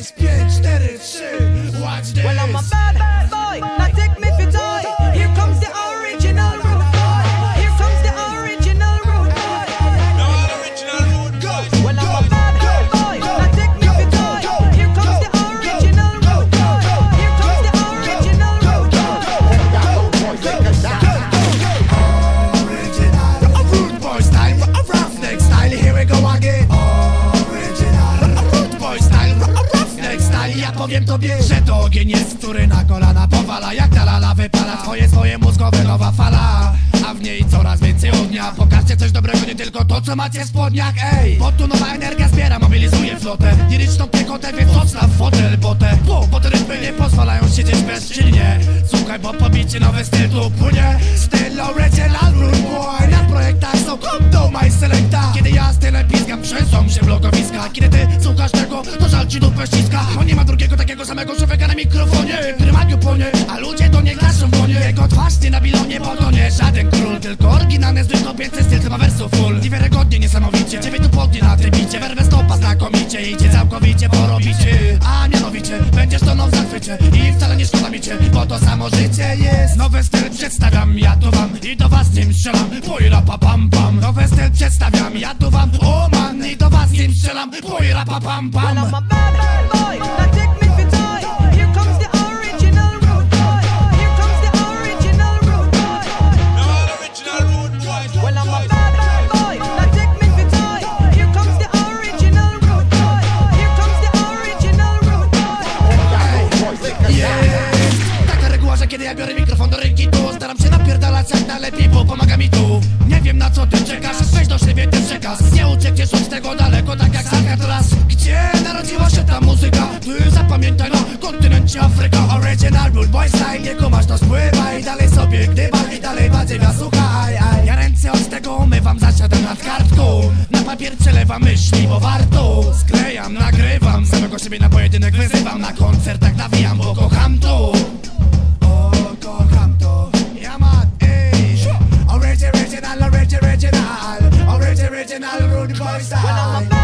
ass bitch that it's should. powiem tobie, że to ogień jest, który na kolana powala. Jak ta lala wypala twoje swoje mózgowe nowa fala. A w niej coraz więcej ognia. Pokażcie coś dobrego, nie tylko to co macie w spodniach, ej. Bo tu nowa energia zbiera, mobilizuje flotę. Liryczną piechotę, więc mocna w fotel botę. Bo, bo te rytmy nie pozwalają siedzieć bezczynnie. Słuchaj, bo pobicie nowy styl tu płynie. Styl Lorecie trzęsą się blokowiska. Kiedy ty słuchasz tego, to żal ci dupę ściska. Bo nie ma drugiego takiego samego człowieka na mikrofonie Który płonie, a ludzie do nie klaszą w łonie Jego twarz nie na bilonie, bo to nie żaden król Tylko oryginalny, zwykły kobiecy styl, ma wersów full. Niewiarygodnie, niesamowicie, dziewięć tu podnie na tym bicie. Werwę stopa znakomicie, idzie całkowicie porobicie A I wcale nie szkoda mi cię, bo to samo życie jest. Nowy styl przedstawiam, ja tu wam I do was nim strzelam, pojra pa pam pam. Nowy styl przedstawiam, ja tu wam O man, i do was nim strzelam, pojra pa pam pam najlepiej, bo pomaga mi tu. Nie wiem na co ty czekasz, weź do siebie ten przekaz. Nie uciekniesz od tego daleko, tak jak Alcatraz Gdzie narodziła się ta muzyka? Ty zapamiętaj na kontynencie Afryka. Original Rude Boy Style, nie kumasz to spływaj Dalej sobie gdybaj, dalej badziewa słuchaj aj. Ja ręce od tego umywam, zasiadam nad kartką. Na papier przelewam myśli, bo warto. Sklejam, nagrywam, samego siebie na pojedynek wyzywam. Na koncertach nawijam, bo kocham to Terminal road boys When I'm a